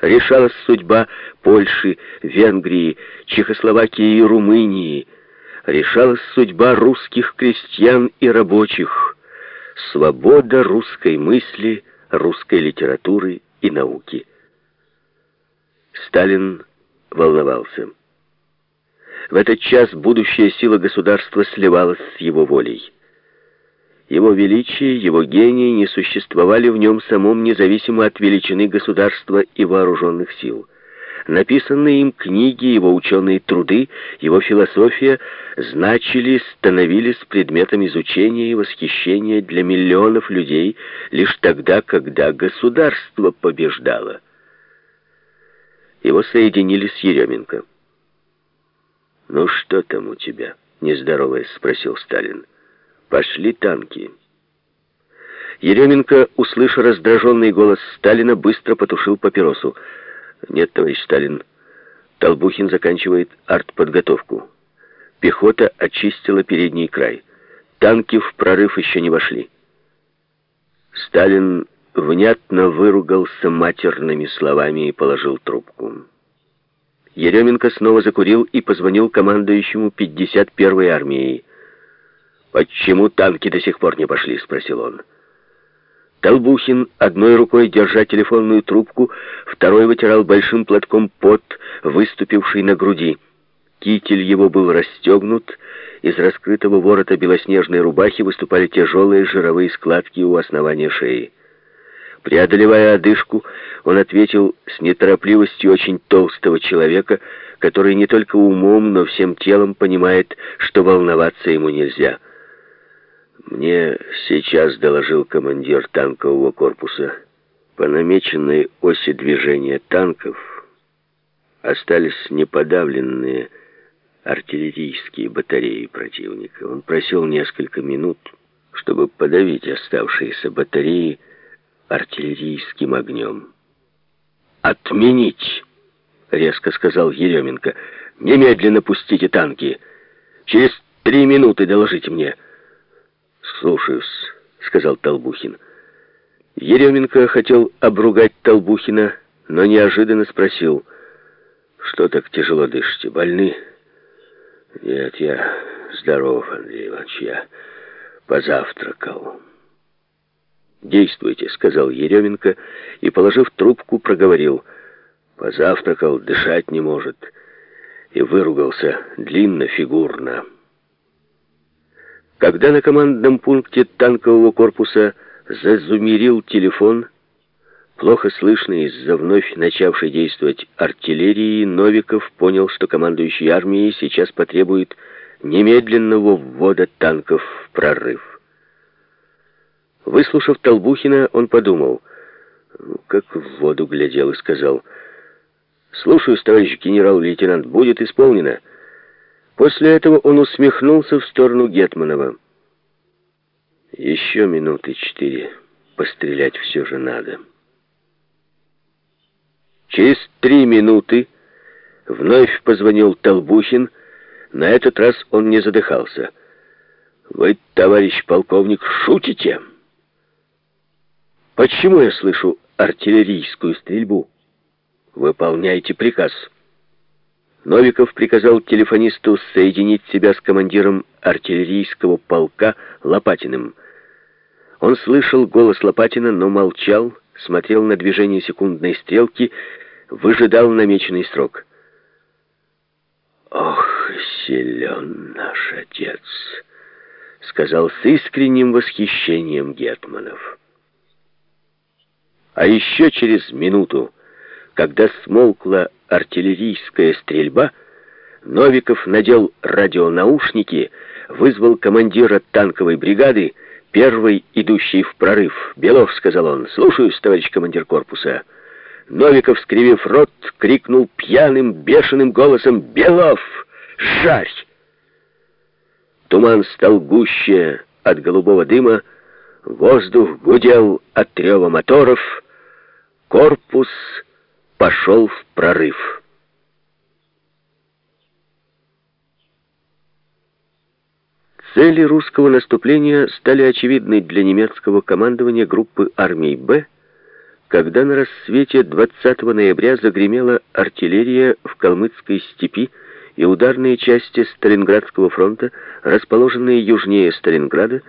решалась судьба Польши, Венгрии, Чехословакии и Румынии, решалась судьба русских крестьян и рабочих, свобода русской мысли, русской литературы и науки. Сталин волновался. В этот час будущая сила государства сливалась с его волей. Его величие, его гений не существовали в нем самом независимо от величины государства и вооруженных сил. Написанные им книги, его ученые труды, его философия значили, становились предметом изучения и восхищения для миллионов людей лишь тогда, когда государство побеждало. Его соединили с Еременко. «Ну что там у тебя?» — нездороваясь спросил Сталин. «Пошли танки». Еременко, услышав раздраженный голос Сталина, быстро потушил папиросу. «Нет, товарищ Сталин, Толбухин заканчивает артподготовку. Пехота очистила передний край. Танки в прорыв еще не вошли». Сталин внятно выругался матерными словами и положил трубку. Еременко снова закурил и позвонил командующему 51-й армией. «Почему танки до сих пор не пошли?» — спросил он. Толбухин, одной рукой держа телефонную трубку, второй вытирал большим платком пот, выступивший на груди. Китель его был расстегнут, из раскрытого ворота белоснежной рубахи выступали тяжелые жировые складки у основания шеи. Преодолевая одышку, он ответил с неторопливостью очень толстого человека, который не только умом, но всем телом понимает, что волноваться ему нельзя. Мне сейчас доложил командир танкового корпуса. По намеченной оси движения танков остались неподавленные артиллерийские батареи противника. Он просил несколько минут, чтобы подавить оставшиеся батареи, артиллерийским огнем. «Отменить!» — резко сказал Еременко. «Немедленно пустите танки. Через три минуты доложите мне». «Слушаюсь», — сказал Толбухин. Еременко хотел обругать Толбухина, но неожиданно спросил, «Что так тяжело дышите? Больны?» «Нет, я здоров, Андрей Иванович, я позавтракал». «Действуйте», — сказал Еременко и, положив трубку, проговорил. Позавтракал, дышать не может. И выругался длинно, фигурно. Когда на командном пункте танкового корпуса зазумерил телефон, плохо слышный из-за вновь начавшей действовать артиллерии, Новиков понял, что командующий армией сейчас потребует немедленного ввода танков в прорыв. Выслушав Толбухина, он подумал, ну, как в воду глядел и сказал, «Слушаюсь, товарищ генерал-лейтенант, будет исполнено». После этого он усмехнулся в сторону Гетманова. «Еще минуты четыре. Пострелять все же надо». Через три минуты вновь позвонил Толбухин. На этот раз он не задыхался. «Вы, товарищ полковник, шутите?» Почему я слышу артиллерийскую стрельбу? Выполняйте приказ. Новиков приказал телефонисту соединить себя с командиром артиллерийского полка Лопатиным. Он слышал голос Лопатина, но молчал, смотрел на движение секундной стрелки, выжидал намеченный срок. «Ох, силен наш отец!» — сказал с искренним восхищением Гетманов. А еще через минуту, когда смолкла артиллерийская стрельба, Новиков надел радионаушники, вызвал командира танковой бригады, первый идущий в прорыв. «Белов», — сказал он, — «слушаюсь, товарищ командир корпуса». Новиков, скривив рот, крикнул пьяным, бешеным голосом «Белов! Жарь!» Туман стал гуще от голубого дыма, воздух гудел от трева моторов — Корпус пошел в прорыв. Цели русского наступления стали очевидны для немецкого командования группы армий «Б», когда на рассвете 20 ноября загремела артиллерия в Калмыцкой степи, и ударные части Сталинградского фронта, расположенные южнее Сталинграда,